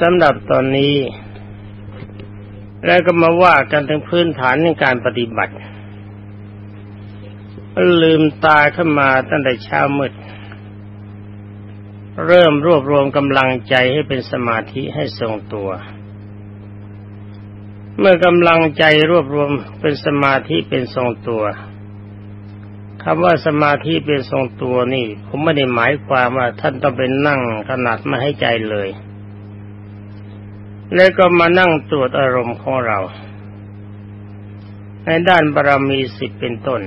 สำหรับตอนนี้ แล้วก็มาว่ากันถึงพื้นฐานในการปฏิบัติ ลืมตาขึ้นมาตั้งแต่เช้ามืด เริ่มรวบรวมกำลังใจให้เป็นสมาธิให้ทรงตัว เมื่อกำลังใจรวบรวมเป็นสมาธิเป็นทรงตัวคำว่าสมาธิเป็นทรงตัวนี่ ผมไม่ได้หมายความว่าท่านต้องเป็นนั่งขนาดไม่ให้ใจเลย แล้วก็มานั่งตรวจอารมณ์ของเรา ในด้านบารมีสิบเป็นต้น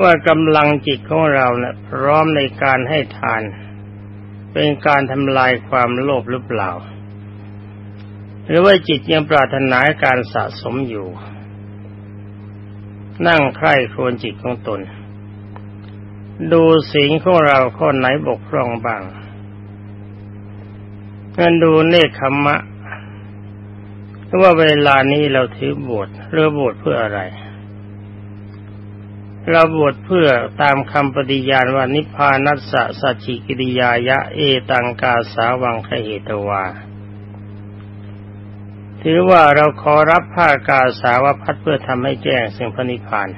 ว่ากำลังจิตของเราเนะี่ยพร้อมในการให้ทาน เป็นการทำลายความโลภหรือเปล่า หรือว่าจิตยังปรารถนาการสะสมอยู่ นั่งใคร่ครวญจิตของตน ดูสิ่งของเราข้อไหนบกพร่องบ้าง งั้นดูเนคขมะว่าเวลานี้เราถือบวชเรือบวชเพื่ออะไร เราบวชเพื่อตามคำปฏิญาณว่านิพพานัสสะสัจจิกิริยายะ เอตังกาสาวังคเหตวา ถือว่าเราขอรับผ้ากาสาวพัดเพื่อทำให้แจ้งสิ่งพระนิพพาน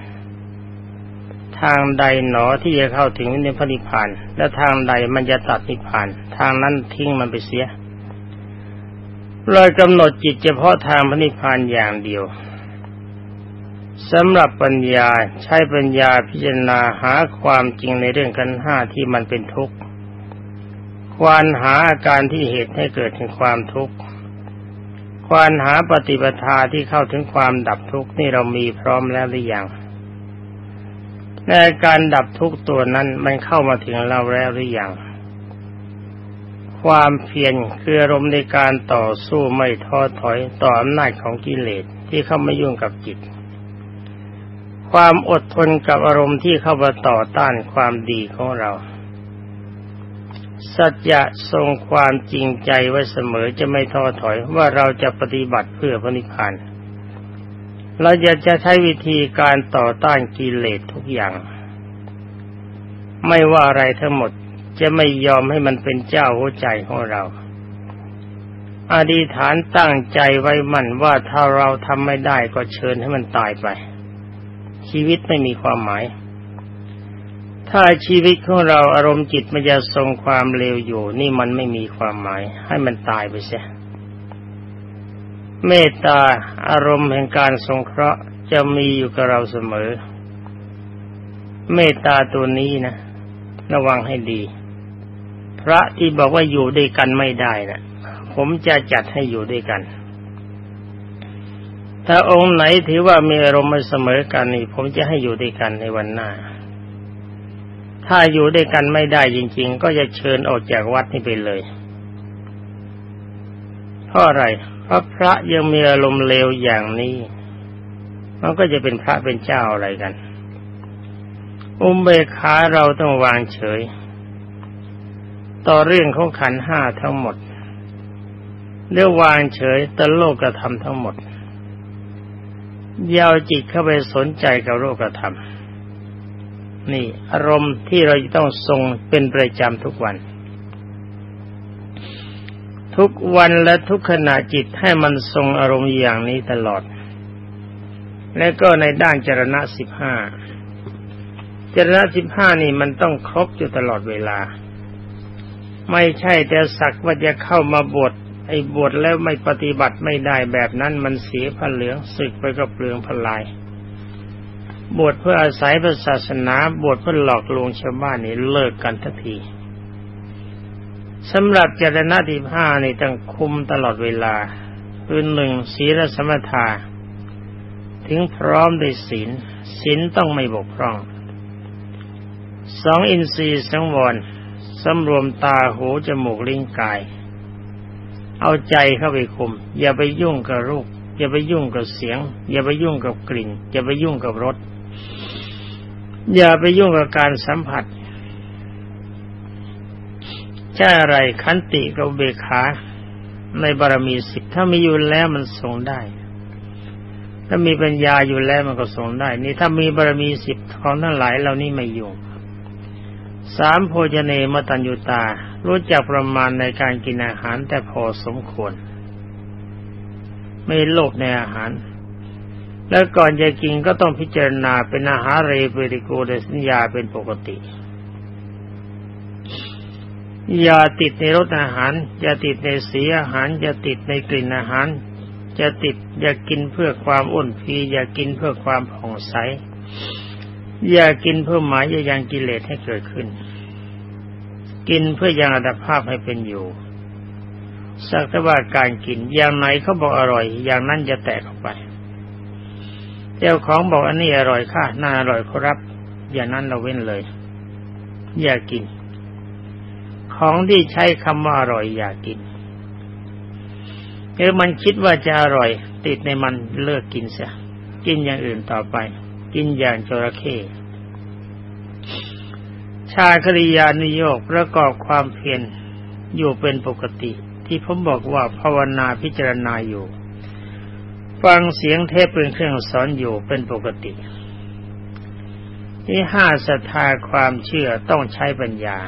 ทางใดหนอที่จะเข้าถึงในพระนิพพานและทางใดมันจะตัดนิพพาน ทางนั้นทิ้งมันไปเสีย เลยกำหนดจิตเฉพาะทางพระนิพพานอย่างเดียวสำหรับปัญญาใช้ปัญญาพิจารณาหาความจริงในเรื่องกันห้าที่มันเป็นทุกข์ควานหาอาการที่เหตุให้เกิดถึงความทุกข์ควานหาปฏิปทาที่เข้าถึงความดับทุกข์นี่เรามีพร้อมแล้วหรือยังในการดับทุกข์ตัวนั้นมันเข้ามาถึงเราแล้วหรือยัง ความเพียรคืออารมณ์ในการต่อสู้ไม่ท้อถอยต่ออำนาจของกิเลสที่เข้ามายุ่งกับจิต ความอดทนกับอารมณ์ที่เข้ามาต่อต้านความดีของเรา สัจจะทรงความจริงใจไว้เสมอจะไม่ท้อถอยว่าเราจะปฏิบัติเพื่อพระนิพพานเราจะจะใช้วิธีการต่อต้านกิเลสทุกอย่าง ไม่ว่าอะไรทั้งหมด จะไม่ยอมให้มันเป็นเจ้าหัวใจของเรา อดีฐานตั้งใจไว้มั่นว่าถ้าเราทำไม่ได้ก็เชิญให้มันตายไป ชีวิตไม่มีความหมาย ถ้าชีวิตของเราอารมณ์จิตมันจะทรงความเลวอยู่ นี่มันไม่มีความหมาย ให้มันตายไปเสียเมตตาอารมณ์แห่งการทรงเคราะห์จะมีอยู่กับเราเสมอ เมตตาตัวนี้นะ ระวังให้ดี พระที่บอกว่าอยู่ด้วยกันไม่ได้นะผมจะจัดให้อยู่ด้วยกัน ถ้าองค์ไหนถือว่ามีอารมณ์เสมอกันนี่ผมจะให้อยู่ด้วยกันในวันหน้า ถ้าอยู่ด้วยกันไม่ได้จริง ๆ ก็จะเชิญออกจากวัดนี้ไปเลยเพราะอะไรเพราะพระยังมีอารมณ์เลวอย่างนี้มันก็จะเป็นพระเป็นเจ้าอะไรกัน อุมเบขาเราต้องวางเฉย ต่อเรื่องของขันห้าทั้งหมดเรียกวางเฉยต่อโลกกระทำทั้งหมดยาวจิตเข้าไปสนใจกับโลกกระทำนี่อารมณ์ที่เราต้องทรงเป็นประจำทุกวัน ทุกวันและทุกขณะจิตให้มันทรงอารมณ์อย่างนี้ตลอด และก็ในด้านจรณะสิบห้าจรณะสิบห้านี่มันต้องครบอยู่ตลอดเวลา ไม่ใช่แต่สักว่าจะเข้ามาบวชไอ้บวชแล้วไม่ปฏิบัติไม่ได้แบบนั้นมันเสียผ้าเหลืองสึกไปก็เปลืองพลาย บวชเพื่ออาศัยพระศาสนาบวชเพื่อหลอกลวงชาวบ้านนี่เลิกกันทันทีสำหรับเจรณะที่ห้านี่ต้องคุมตลอดเวลาคือหนึ่งศีลสมถาถึงพร้อมด้วยศีลศีลต้องไม่บกพร่องสองอินทรีย์สังวร สำรวมตาหูจมูกลิ้นกาย เอาใจเข้าไปคุม อย่าไปยุ่งกับรูป อย่าไปยุ่งกับเสียง อย่าไปยุ่งกับกลิ่น อย่าไปยุ่งกับรสอย่าไปยุ่งกับการสัมผัสใช่อะไรขันติกับเบขาในบารมีสิบถ้ามีอยู่แล้วมันทรงได้ ถ้ามีปัญญาอยู่แล้วมันก็ทรงได้ นี่ถ้ามีบารมีสิบของทั้งหลายเหล่านี้ไม่อยุ่ สามโพชเนมตัญญุตา รู้จักประมาณในการกินอาหารแต่พอสมควร ไม่โลภในอาหาร แล้วก่อนจะกินก็ต้องพิจารณาเป็นอาหารเรเปริโกเดสัญญาเป็นปกติอย่าติดในรสอาหาร อย่าติดในสีอาหาร อย่าติดในกลิ่นอาหารจะติด อย่ากินเพื่อความอ้วนพีอย่ากินเพื่อความผ่องใส อย่ากินเพื่อหมายอย่ายังกิเลสให้เกิดขึ้น กินเพื่อยังอัตภาพให้เป็นอยู่สักแต่ว่าการกินอย่างไหนเขาบอกอร่อย อย่างนั้นจะแตกออกไปเจ้าของบอกอันนี้อร่อยค่ะน่าอร่อยครับ อย่างนั้นเราเว้นเลย อย่ากิน ของที่ใช้คำว่าอร่อย อย่ากินเออมันคิดว่าจะอร่อย ติดในมันเลิกกินเสียกินอย่างอื่นต่อไป กินอย่างจระเข้ชาคริยานิโยกประกอบความเพียรอยู่เป็นปกติ ที่ผมบอกว่าภาวนาพิจารณาอยู่ ฟังเสียงเทพเป็นเครื่องสอนอยู่เป็นปกติ ที่ห้าศรัทธาความเชื่อต้องใช้ปัญญา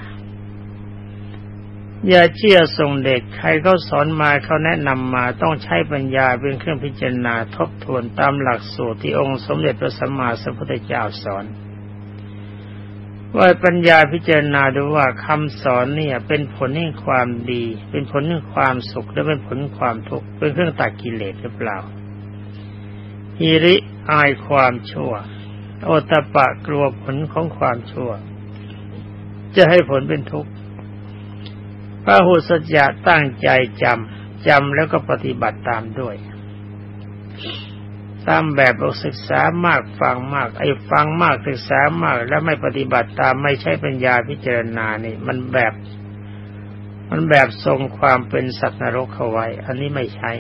อย่าเชื่อส่งเด็กใครเขาสอนมาเขาแนะนำมาต้องใช้ปัญญาเป็นเครื่องพิจารณาทบทวนตามหลักสูตรที่องค์สมเด็จพระสัมมาสัมพุทธเจ้าสอน ว่าปัญญาพิจารณาดูว่าคำสอนเนี่ย เป็นผลแห่งความดี เป็นผลแห่งความสุขและเป็นผลความทุกข์เป็นเครื่องตัดกิเลสหรือเปล่าฮิริอายความชั่ว โอตปะกลัวผลของความชั่ว จะให้ผลเป็นทุกข์ พระหุสัจจะตั้งใจจำจำแล้วก็ปฏิบัติตามด้วยตามแบบศึกษามากฟังมาก ไอ้ฟังมากศึกษามาก แล้วไม่ปฏิบัติตามไม่ใช่ปัญญาพิจารณานี่ มันแบบ มันแบบทรงความเป็นสัตว์นรกเข้าไว้ อันนี้ไม่ใช่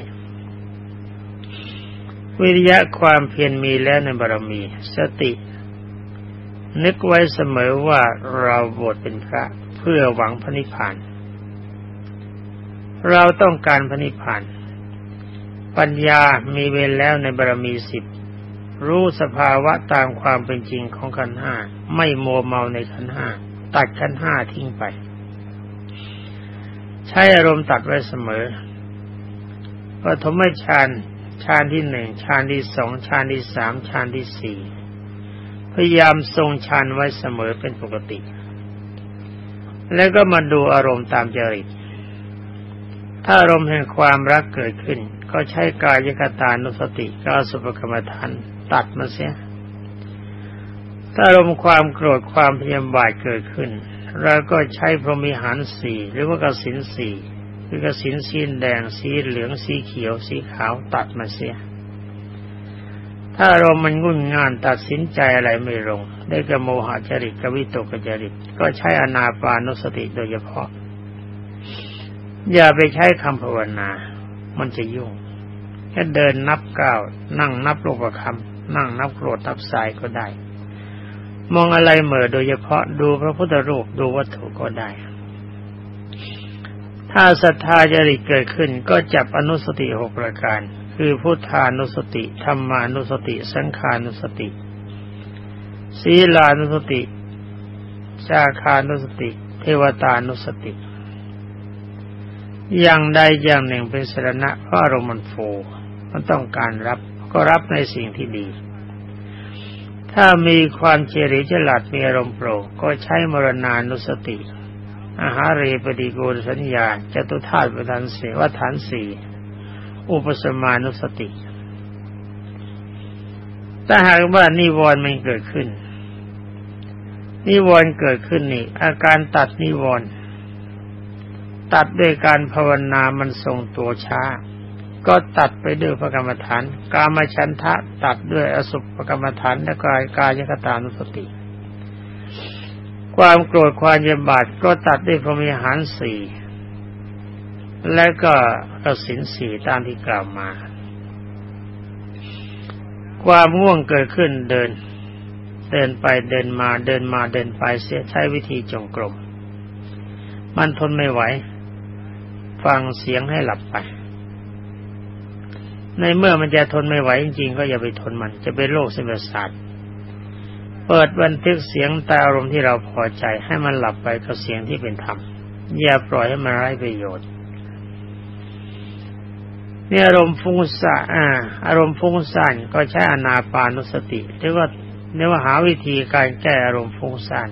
วิริยะความเพียรมีแล้วในบารมี สติ นึกไว้เสมอว่าเราบวชเป็นพระ เพื่อหวังพระนิพพาน เราต้องการพระนิพพานปัญญามีเวรแล้วในบารมีสิบรู้สภาวะตามความเป็นจริงของขันห้าไม่โมเมาในขันห้าตัดขันห้าทิ้งไป ใช้อารมณ์ตัดไว้เสมอปฐมฌานฌานที่หนึ่งฌานที่สองฌานที่สามฌานที่สี่พยายามทรงฌานไว้เสมอเป็นปกติ แล้วก็มาดูอารมณ์ตามจริต ถ้าอารมณ์แห่งความรักเกิดขึ้น ก็ใช้กายกตานุสติกาสุภกรรมฐานตัดมาเสีย ถ้าอารมณ์ความโกรธความพยาบาทเกิดขึ้นเราก็ใช้พรหมิหารสี่หรือว่ากสินสี่คือกสินสีแดงสีเหลืองสีเขียว สีขาวตัดมาเสีย ถ้าเรามันงุ่นง่านตัดสินใจอะไรไม่ลง ได้กโมหจริตกวิตกจริต ก็ใช้อนาปานุสติโดยเฉพาะ อย่าไปใช้คำภาวนา มันจะยุ่งแค่เดินนับก้าวนั่งนับโลกคำนั่งนับโกรธทับสายก็ได้ มองอะไรเหม่อโดยเฉพาะดูพระพุทธรูปดูวัตถุก็ได้ ถ้าศรัทธาจริตเกิดขึ้นก็จับอนุสติหกประการ คือพุทธานุสติธรรมานุสติ สังขานุสติศีลานุสติชาคานุสติ เทวตานุสติ อย่างใดอย่างหนึ่งเป็นสรณะเพราะอารมณ์มันโฟมันต้องการรับก็รับในสิ่งที่ดี ถ้ามีความเฉลียวฉลาดมีอารมณ์โปร่งก็ใช้มรณานุสติ อาหารเรปฏิโกลสัญญาจตุธาตุประธานเสวฐานสี่อุปสมานุสติถ้าหากว่านิวรณ์มันเกิดขึ้น นิวรณ์เกิดขึ้นนี่ อาการตัดนิวรณ์ ตัดด้วยการภาวนามันทรงตัวช้า ก็ตัดไปด้วยพระกรรมฐาน กามชันทะตัดด้วยอสุภกรรมฐานและกายกายกตานุสติ ความโกรธความเยบาดก็ตัดด้วยพรมิหารสี่และก็กสินสี่ตามที่กล่าวมา ความง่วงเกิดขึ้นเดิน เดินไปเดินมาเดินมาเดินไปเสียใช้วิธีจงกรมมันทนไม่ไหว ฟังเสียงให้หลับไป ในเมื่อมันจะทนไม่ไหวจริงๆ ก็อย่าไปทนมัน จะเป็นโรคเส้นประสาทเปิดบันทึกเสียงตาอารมณ์ที่เราพอใจให้มันหลับไปกับเสียงที่เป็นธรรม อย่าปล่อยให้มันไร้ประโยชน์นี่อารมณ์ฟุ้งซ่านอ่าอารมณ์ฟุ้งซ่านก็ใช้อนาปานุสติเรียว่าเรียกว่าหาวิธีการแก้อารมณ์ฟุ้งซ่าน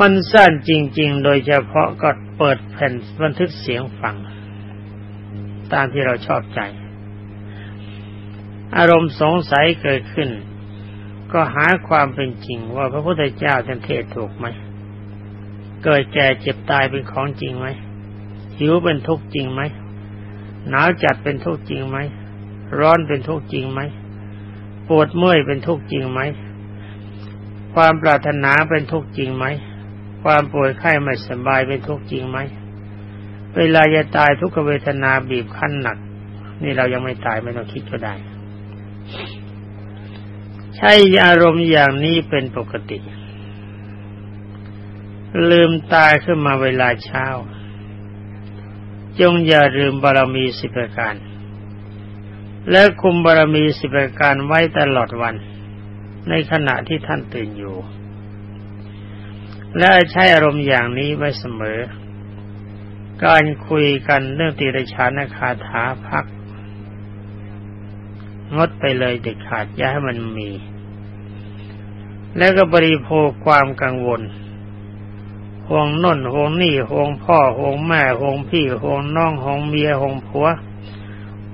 มันสั้นจริง ๆ โดยเฉพาะก็ เปิดแผ่นบันทึกเสียงฟัง ตามที่เราชอบใจ อารมณ์สงสัยเกิดขึ้น ก็หาความเป็นจริงว่าพระพุทธเจ้าท่านเทศถูกไหม เกิดแก่เจ็บตายเป็นของจริงไหมหิวเป็นทุกข์จริงไหมหนาวจัดเป็นทุกข์จริงไหมร้อนเป็นทุกข์จริงไหมปวดเมื่อยเป็นทุกข์จริงไหมความปรารถนาเป็นทุกข์จริงไหม ความป่วยไข้ไม่สบายเป็นทุกข์จริงไหม เวลาจะตายทุกขเวทนาบีบคั้นหนัก นี่เรายังไม่ตายไม่ต้องคิดก็ได้ ใช้อารมณ์อย่างนี้เป็นปกติ ลืมตายขึ้นมาเวลาเช้า จงอย่าลืมบารมีสิบประการ และคุมบารมีสิบประการไว้ตลอดวัน ในขณะที่ท่านตื่นอยู่ และใช้อารมณ์อย่างนี้ไว้เสมอ การคุยกันเรื่องติรชานคาถาพัก งดไปเลยเด็ดขาดอย่าให้มันมี แล้วก็บริโภคความกังวลห่วงน่นห่วงนี่ห่วงพ่อห่วงแม่ห่วงพี่ห่วงน้องห่วงเมียห่วงผัว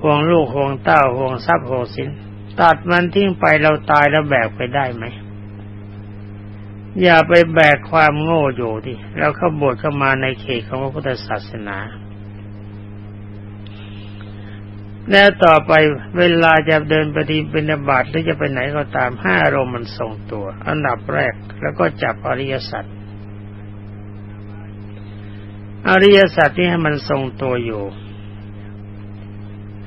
ห่วงลูกห่วงเต้าห่วงทรัพย์ห่วงสินตัดมันทิ้งไปเราตายแล้วแบกไปได้ไหม อย่าไปแบกความโง่อยู่ดิเราเข้าบวชเข้ามาในเขตของพระพุทธศาสนาและต่อไปเวลาจะเดินปฏิบินาบาตหรือจะไปไหนก็ตามห้าอารมณ์มันทรงตัว อันดับแรกแล้วก็จับอริยสัจอริยสัจที่ให้มันทรงตัวอยู่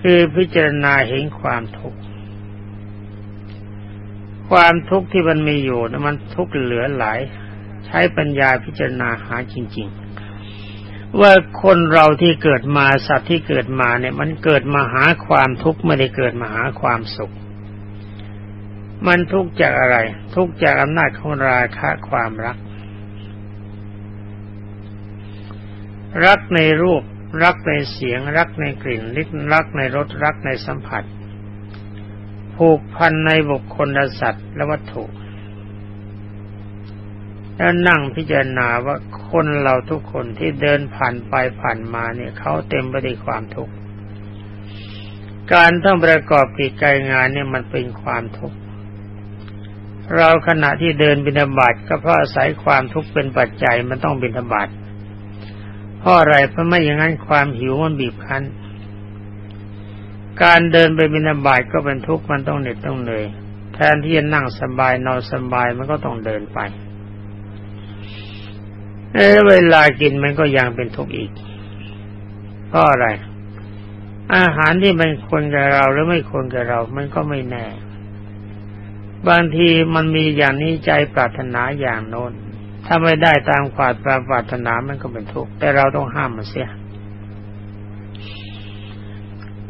คือพิจารณาเห็นความทุกข์ ความทุกข์ที่มันมีอยู่นะมันทุกข์เหลือหลาย ใช้ปัญญาพิจารณาหาจริง ๆ ว่าคนเราที่เกิดมาสัตว์ที่เกิดมาเนี่ย มันเกิดมาหาความทุกข์ไม่ได้เกิดมาหาความสุข มันทุกข์จากอะไร ทุกข์จากอำนาจของราคะความรัก รักในรูป รักในเสียง รักในกลิ่นลิขรักในรสรักในสัมผัส ผูกพันในบุคคลสัตว์และวัตถุแล้วนั่งพิจารณาว่าคนเราทุกคนที่เดินผ่านไปผ่านมาเนี่ยเขาเต็มไปด้วยความทุกข์ การต้องประกอบกิจการงานเนี่ยมันเป็นความทุกข์ เราขณะที่เดินบิณฑบาตก็เพราะอาศัยความทุกข์เป็นปัจจัยมันต้องบิณฑบาตเพราะอะไรเพราะไม่อย่างนั้นความหิวมันบีบคั้น การเดินไปบินาบายก็เป็นทุกข์มันต้องเหน็ดต้องเหนื่อยแทนที่จะนั่งสบายนอนสบายมันก็ต้องเดินไปเอเวลากินมันก็ยังเป็นทุกข์อีกเพราะอะไร อาหารที่มันควรกับเราหรือไม่ควรกับเรา มันก็ไม่แน่ บางทีมันมีอย่างนี้ใจปรารถนาอย่างโน้นถ้าไม่ได้ตามความปรารถนามันก็เป็นทุกข์แต่เราต้องห้ามมันเสีย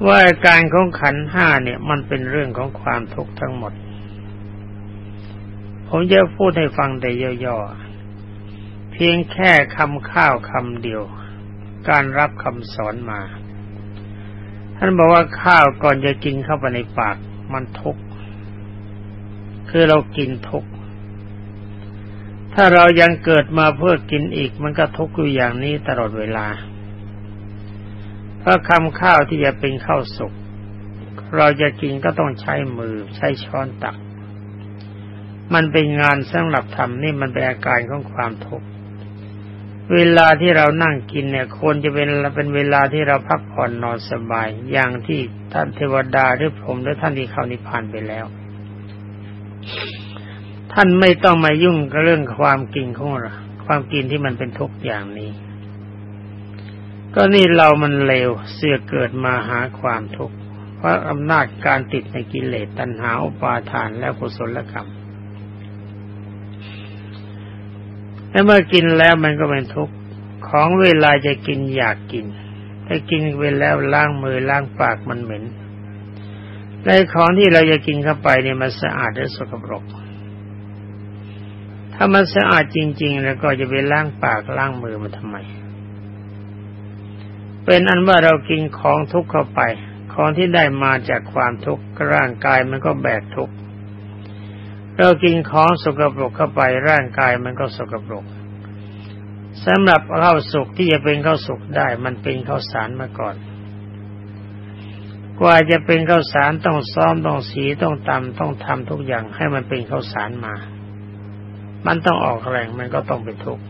ว่าการของขันห้าเนี่ย มันเป็นเรื่องของความทุกข์ทั้งหมด ผมจะพูดให้ฟังแต่ย่อๆ เพียงแค่คำข้าวคำเดียว การรับคำสอนมา ท่านบอกว่าข้าวก่อนจะกินเข้าไปในปาก มันทุกข์ คือเรากินทุกข์ ถ้าเรายังเกิดมาเพื่อกินอีก มันก็ทุกข์อยู่อย่างนี้ตลอดเวลา พราะคำข้าวที่จะเป็นข้าวสุกเราจะกินก็ต้องใช้มือใช้ช้อนตัก มันเป็นงานสำหรับทำนี่มันเป็นอาการของความทุกข์เวลาที่เรานั่งกินเนี่ยควรจะเป็นเป็นเวลาที่เราพักผ่อนนอนสบาย อย่างที่ท่านเทวดาหรือผมหรือท่านที่เขานิพพานไปแล้ว ท่านไม่ต้องมายุ่งกับเรื่องความกินของเราความกินที่มันเป็นทุกข์อย่างนี้ ก็นี่เรามันเลวเสื่อเกิดมาหาความทุกข์เพราะอำนาจการติดในกิเลสตัณหาอุปาทานและกุศลกรรมและเมื่อกินแล้วมันก็เป็นทุกข์ของเวลาจะกินอยากกินถ้ากินไปแล้วล้างมือล้างปากมันเหม็นในของที่เราจะกินเข้าไปเนี่ยมันสะอาดหรือสกปรก ถ้ามันสะอาดจริง ๆ แล้วก็จะไปล้างปากล้างมือมาทำไม เป็นอันว่าเรากินของทุกข์เข้าไป ของที่ได้มาจากความทุกข์ร่างกายมันก็แบกทุกข์เรากินของสกปรกเข้าไปร่างกายมันก็สกปรกสำหรับข้าวสุกที่จะเป็นข้าวสุกได้ มันเป็นข้าวสารมาก่อน กว่าจะเป็นข้าวสารต้องซ้อมต้องสีต้องตำต้องทำทุกอย่างให้มันเป็นข้าวสารมา มันต้องออกแรงมันก็ต้องเป็นทุกข์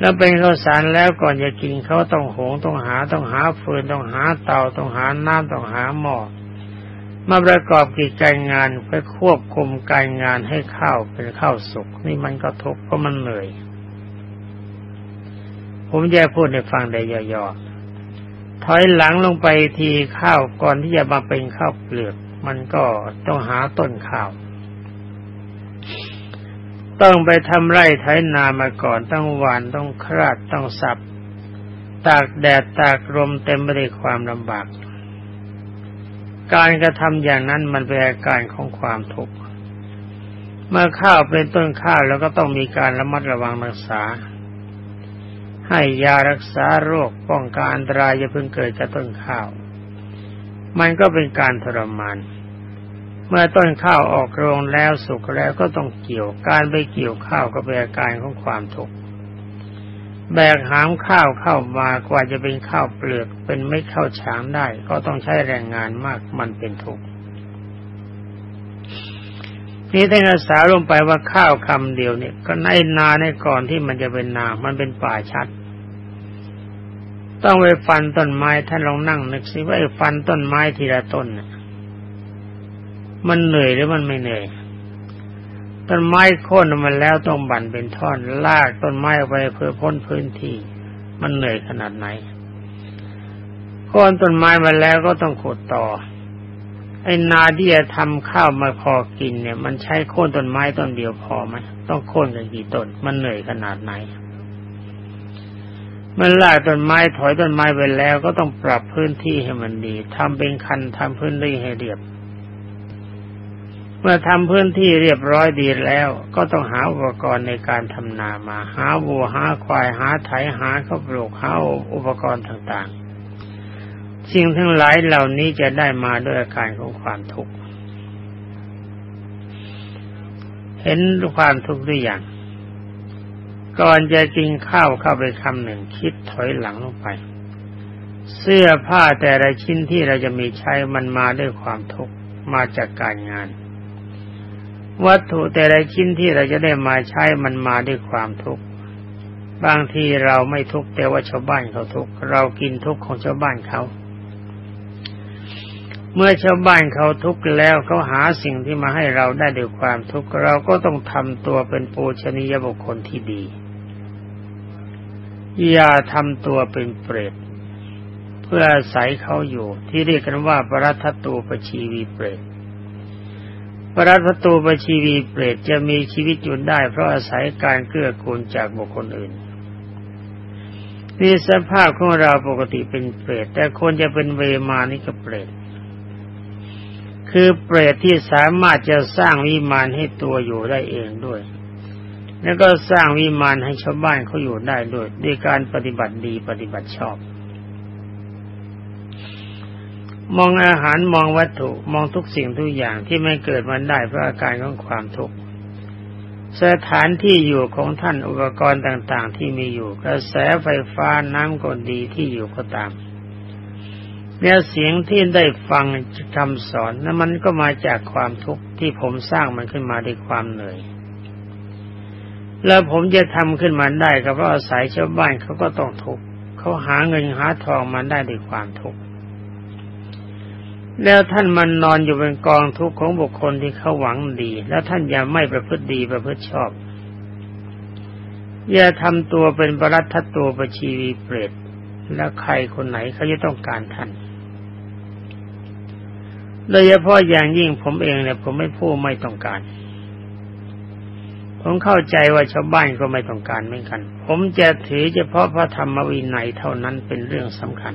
แล้วเป็นข้าวสารแล้วก่อนจะกินเขาต้องหงต้องหาต้องหาฟืนต้องหาเตาต้องหาน้ำต้องหาหม้อมาประกอบกิจการงานเพื่อควบคุมการงานให้ข้าวเป็นข้าวสุกนี่มันก็ทุกข์เพราะมันเหนื่อยผมจะพูดให้ฟังได้ย่อๆถอยหลังลงไปทีข้าวก่อนที่จะมาเป็นข้าวเปลือก มันก็ต้องหาต้นข้าว ต้องไปทำไร่ไถนามาก่อนต้องหวานต้องคราดต้องสับ ตากแดดตากลมเต็มไปด้วยความลำบาก การกระทำอย่างนั้นมันเป็นอาการของความทุกข์เมื่อข้าวเป็นต้นข้าวแล้วก็ต้องมีการระมัดระวังรักษา ให้ยารักษาโรคป้องกันอันตรายอย่าเพิ่งเกิดจากต้นข้าว มันก็เป็นการทรมาน เมื่อต้นข้าวออกโรงแล้วสุกแล้วก็ต้องเกี่ยวการไปเกี่ยวข้าวก็เป็นอาการของความทุกข์แบกหามข้าวเข้ามากว่าจะเป็นข้าวเปลือกเป็นไม่ข้าวฉางได้ ก็ต้องใช้แรงงานมากมันเป็นทุกข์นี่ท่านอาสาลงไปว่าข้าวคำเดียวเนี่ย ก็ในนาในก่อนที่มันจะเป็นนา มันเป็นป่าชัด ต้องไปฟันต้นไม้ท่านลองนั่งนึกสิว่าไอ้ฟันต้นไม้ทีละต้น มันเหนื่อยหรือมันไม่เหนื่อยต้นไม้โค่นมันแล้วต้องบั่นเป็นท่อนลากต้นไม้ไปเพื่อพ้นพื้นที่ มันเหนื่อยขนาดไหนโค่นต้นไม้มาแล้วก็ต้องขุดต่อ ไอ้นาที่จะทำข้าวมาพอกินเนี่ย มันใช้โค่นต้นไม้ต้นเดียวพอไหมต้องโค่นกันกี่ต้นมันเหนื่อยขนาดไหนมันลากต้นไม้ถอยต้นไม้ไปแล้วก็ต้องปรับพื้นที่ให้มันดีทำเป็นคันทำพื้นที่ให้เรียบ มื่อทำพื้นที่เรียบร้อยดีแล้ว ก็ต้องหาอุปกรณ์ในการทำนามา หาวัวหาควายหาไถหาข้าวปลูกหาอุปกรณ์ต่างๆ สิ่งทั้งหลายเหล่านี้จะได้มาด้วยอาการของความทุกข์เห็นความทุกข์หรือยังก่อนจะกินข้าวเข้าไปคำหนึ่งคิดถอยหลังลงไป เสื้อผ้าแต่ละชิ้นที่เราจะมีใช้มันมาด้วยความทุกข์มาจากการงาน วัตถุแต่ละชิ้นที่เราจะได้มาใช้มันมาด้วยความทุกข์บางทีเราไม่ทุกข์แต่ว่าชาวบ้านเขาทุกข์เรากินทุกข์ของชาวบ้านเขา เมื่อชาวบ้านเขาทุกข์แล้วเขาหาสิ่งที่มาให้เราได้ด้วยความทุกข์เราก็ต้องทำตัวเป็นปูชนียบุคคลที่ดี อย่าทำตัวเป็นเปรตเพื่ออาศัยเขาอยู่ที่เรียกกันว่าปรัตตูปชีวีเปรต ปรัตตูปชีวีเปรตจะมีชีวิตอยู่ได้ เพราะอาศัยการเกื้อกูลจากบุคคลอื่นนี่สภาพของเราปกติเป็นเปรต แต่คนจะเป็นเวมานี่ก็เปรต คือเปรตที่สามารถจะสร้างวิมานให้ตัวอยู่ได้เองด้วย แล้วก็สร้างวิมานให้ชาวบ้านเขาอยู่ได้ด้วยด้วยการปฏิบัติดีปฏิบัติชอบ มองอาหารมองวัตถุมองทุกสิ่งทุกอย่างที่ไม่เกิดมันได้เพราะอาการของความทุกข์สถานที่อยู่ของท่านอุปกรณ์ต่าง ๆ ที่มีอยู่กระแสไฟฟ้าน้ำก็ดีที่อยู่ก็ตามเนี่ยเสียงที่ได้ฟังคำสอนนั้นมันก็มาจากความทุกข์ที่ผมสร้างมันขึ้นมาด้วยความเหนื่อย แล้วผมจะทำขึ้นมาได้ก็เพราะอาศัยชาวบ้านเขาก็ต้องทุกข์เขาหาเงินหาทองมาได้ด้วยความทุกข์ แล้วท่านมันนอนอยู่เป็นกองทุกข์ของบุคคลที่เขาหวังดี แล้วท่านอย่าไม่ประพฤติดีประพฤติชอบ อย่าทำตัวเป็นปรัตทัตตัวประชีวีเปรตแล้วใครคนไหนเขาจะต้องการท่านโดยเฉพาะอย่างยิ่งผมเองเนี่ยผมไม่พูดไม่ต้องการ ผมเข้าใจว่าชาวบ้านก็ไม่ต้องการเหมือนกัน ผมจะถือเฉพาะพระธรรมวินัยเท่านั้นเป็นเรื่องสำคัญ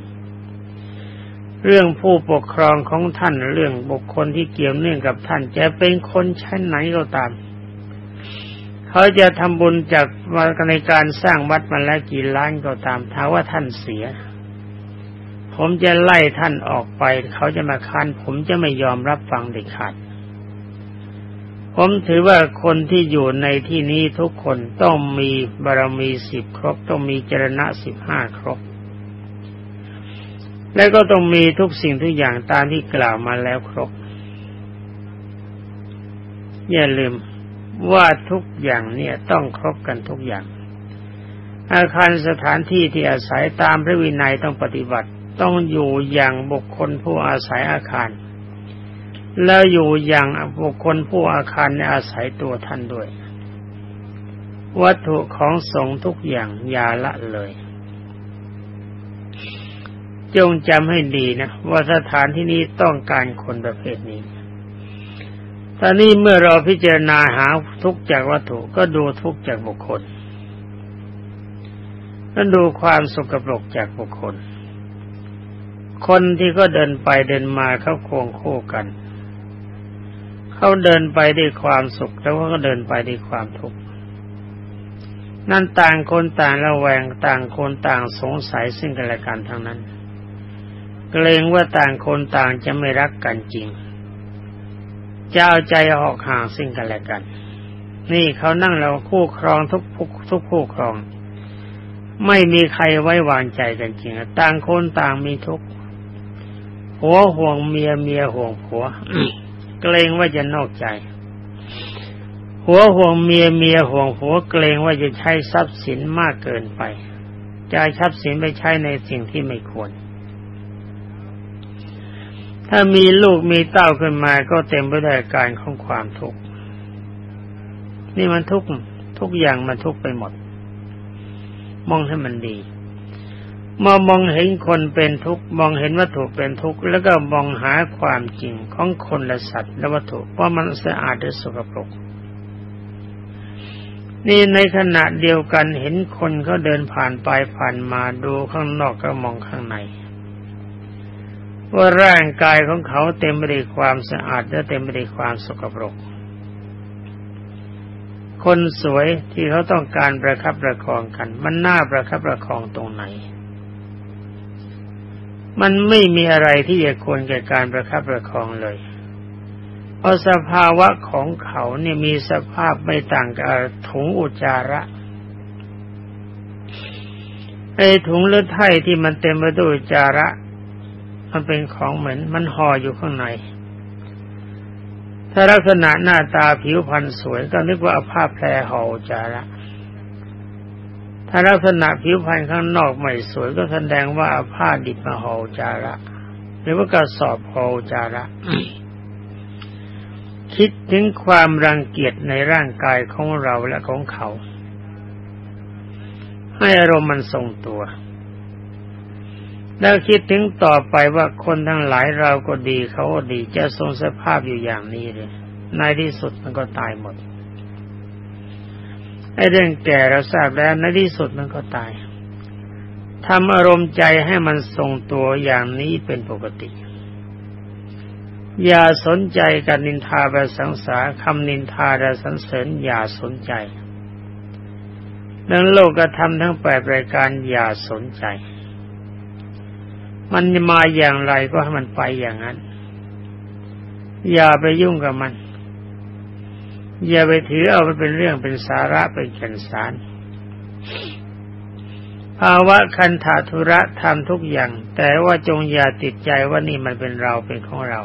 เรื่องผู้ปกครองของท่านเรื่องบุคคลที่เกี่ยวเนื่องกับท่านจะเป็นคนชั้นไหนก็ตาม เขาจะทำบุญจากมาในการสร้างวัดมาแล้วกี่ล้านก็ตามถ้าว่าท่านเสีย ผมจะไล่ท่านออกไป เขาจะมาค้านผมจะไม่ยอมรับฟังเด็ดขาดผมถือว่าคนที่อยู่ในที่นี้ทุกคนต้องมีบารมีสิบครบ ต้องมีจรณะสิบห้าครบ และก็ต้องมีทุกสิ่งทุกอย่างตามที่กล่าวมาแล้วครบ อย่าลืมว่าทุกอย่างเนี่ยต้องครบกันทุกอย่าง อาคารสถานที่ที่อาศัยตามพระวินัยต้องปฏิบัติ ต้องอยู่อย่างบุคคลผู้อาศัยอาคาร แล้วอยู่อย่างบุคคลผู้อาคารในอาศัยตัวท่านด้วย วัตถุของสงทุกอย่างอย่าละเลย จงจำให้ดีนะ ว่าสถานที่นี้ต้องการคนประเภทนี้ตอนนี้เมื่อเราพิจารณาหาทุกจากวัตถุก็ดูทุกจากบุคคลก็ดูความสกปรกจากบุคคล คนที่ก็เดินไปเดินมาเขาโค้งคู่กัน เขาเดินไปด้วยความสุขแล้วก็เดินไปด้วยความทุกข์นั่นต่างคนต่างระแวงต่างคนต่างสงสัยซึ่งกันและกันทั้งนั้น เกรงว่าต่างคนต่างจะไม่รักกันจริงจะเอาใจออกห่างซึ่งกันและกัน นี่เขานั่งเราคู่ครองทุกทุกคู่ครอง ไม่มีใครไว้วางใจกันจริงต่างคนต่างมีทุกหัวห่วงเมียเมียห่วงผัวเกรงว่าจะนอกใจหัวห่วงเมียเมียห่วงหัวเกรงว่าจะใช้ทรัพย์สินมากเกินไปจะทรัพย์สินไปใช้ในสิ่งที่ไม่ควร ถ้ามีลูกมีเต้าขึ้นมาก็เต็มไปด้วยการของความทุกข์นี่มันทุกข์ทุกอย่างมันทุกข์ไปหมด มองให้มันดีมามองเห็นคนเป็นทุกข์มองเห็นวัตถุเป็นทุกข์แล้วก็มองหาความจริงของคนและสัตว์และวัตถุว่ามันสะอาดหรือสกปรกนี่ในขณะเดียวกันเห็นคนเขาเดินผ่านไปผ่านมาดูข้างนอกก็มองข้างใน ว่าร่างกายของเขาเต็มไปด้วยความสะอาดและเต็มไปด้วยความสกปรก คนสวยที่เขาต้องการประคับประคองกัน มันน่าประคับประคองตรงไหน มันไม่มีอะไรที่จะควรแก่การประคับประคองเลยเพราะสภาวะของเขาเนี่ยมีสภาพไม่ต่างกับถุงอุจจาระไอถุงเลือดไถ่ที่มันเต็มไปด้วยอุจจาระ มันเป็นของเหมือนมันห่ออยู่ข้างใน ถ้าลักษณะหน้าตาผิวพรรณสวยก็นึกว่าอาผ้าแพรห่อจจาระถ้าลักษณะผิวพรรณข้างนอกไม่สวยก็แสดงว่าผ้าดิบมาห่อจาระหรือว่ากระสอบห่อจาระคิดถึงความรังเกียจในร่างกายของเราและของเขา ให้อารมณ์มันทรงตัว แล้วคิดถึงต่อไปว่าคนทั้งหลายเราก็ดีเขาก็ดีจะทรงสภาพอยู่อย่างนี้เลยในที่สุดมันก็ตายหมดไอ้เรื่องแก่เราทราบแล้วในที่สุดมันก็ตายทำอารมณ์ใจให้มันทรงตัวอย่างนี้เป็นปกติ อย่าสนใจกับนินทาแระสังสาคำนินทาและสันเสริญอย่าสนใจเรื่องโลกธรรมทั้งแปดรายการอย่าสนใจ มันมาอย่างไรก็ให้มันไปอย่างนั้น อย่าไปยุ่งกับมัน อย่าไปถือเอาไปเป็นเรื่องเป็นสาระเป็นแก่นสาร ภาวะคันธาธุระทำทุกอย่าง แต่ว่าจงอย่าติดใจว่านี่มันเป็นเราเป็นของเรา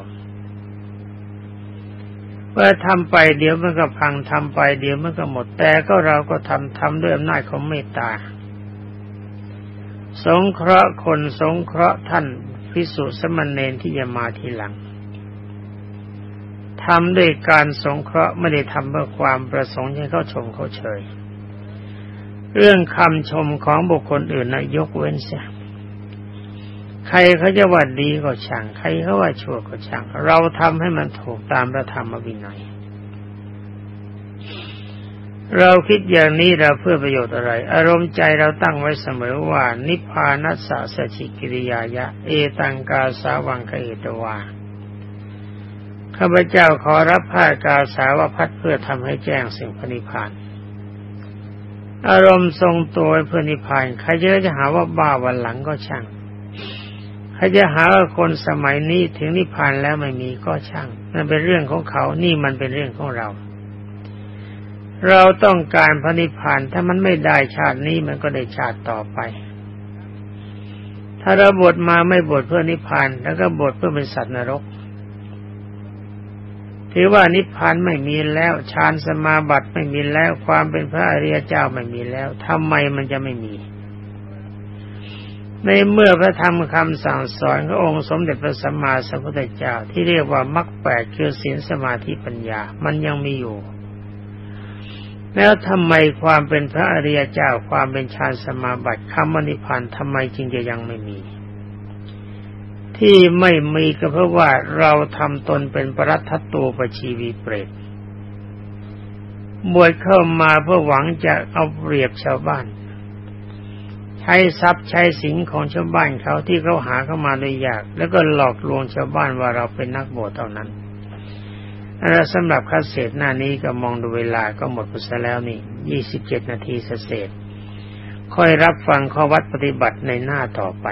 เมื่อทำไปเดี๋ยวมันก็พังทำไปเดี๋ยวมันก็หมดแต่ก็เราก็ทำทำด้วยอำนาจของเมตตา สงเคราะห์คนสงเคราะห์ท่านพิสุสมณเณรที่จะมาทีหลังทำด้วยการสงเคราะห์ไม่ได้ทำเพื่อความประสงค์ให้เขาชมเขาเฉย เรื่องคำชมของบุคคลอื่นนะยกเว้นเสียใครเขาจะว่าดีก็ช่าง ใครเขาว่าชั่วก็ช่าง เราทำให้มันถูกตามพระธรรมวินัย เราคิดอย่างนี้เราเพื่อประโยชน์อะไร อารมณ์ใจเราตั้งไว้เสมอว่า นิพพานัสสะสชิกิริยายะ เอตังกาสาวังคเอตวาข้าพเจ้าขอรับผ้ากาสาวพัดเพื่อทำให้แจ้งสิ่งพนิพานอารมณ์ทรงตัวเพื่อนิพพานใครจะจะหาว่าบ้าวันหลังก็ช่างใครจะหาว่าคนสมัยนี้ถึงนิพพานแล้วไม่มีก็ช่างนั่นเป็นเรื่องของเขานี่มันเป็นเรื่องของเรา เราต้องการพระนิพพานถ้ามันไม่ได้ชาตินี้มันก็ได้ชาติต่อไป ถ้าเราบวชมาไม่บวชเพื่อนิพพานแล้วก็บวชเพื่อเป็นสัตว์นรกถือว่านิพพานไม่มีแล้วฌานสมาบัติไม่มีแล้วความเป็นพระอริยเจ้าไม่มีแล้วทำไมมันจะไม่มี ในเมื่อพระธรรมคำสั่งสอนขององค์สมเด็จพระสัมมาสัมพุทธเจ้าที่เรียกว่ามรรคแปดคือศีลสมาธิปัญญา มันยังมีอยู่ แล้วทำไมความเป็นพระอริยเจ้าความเป็นฌานสมาบัติคำวนิพพานทำไมจึงจะยังไม่มี ที่ไม่มีก็เพราะว่าเราทำตนเป็นปรัตตูปชีวีเปรตบวชเข้ามาเพื่อหวังจะเอาเปรียบชาวบ้าน ใช้ทรัพย์ใช้สินของชาวบ้านเขาที่เขาหาเข้ามาโดยยาก แล้วก็หลอกลวงชาวบ้านว่าเราเป็นนักบวชเท่านั้น แล้วสำหรับคัสเศษหน้านี้ก็มองดูเวลาก็หมดไปซะแล้วนี่ยี่สิบเจ็ดนาทีเศษค่อยรับฟังข้อวัดปฏิบัติในหน้าต่อไป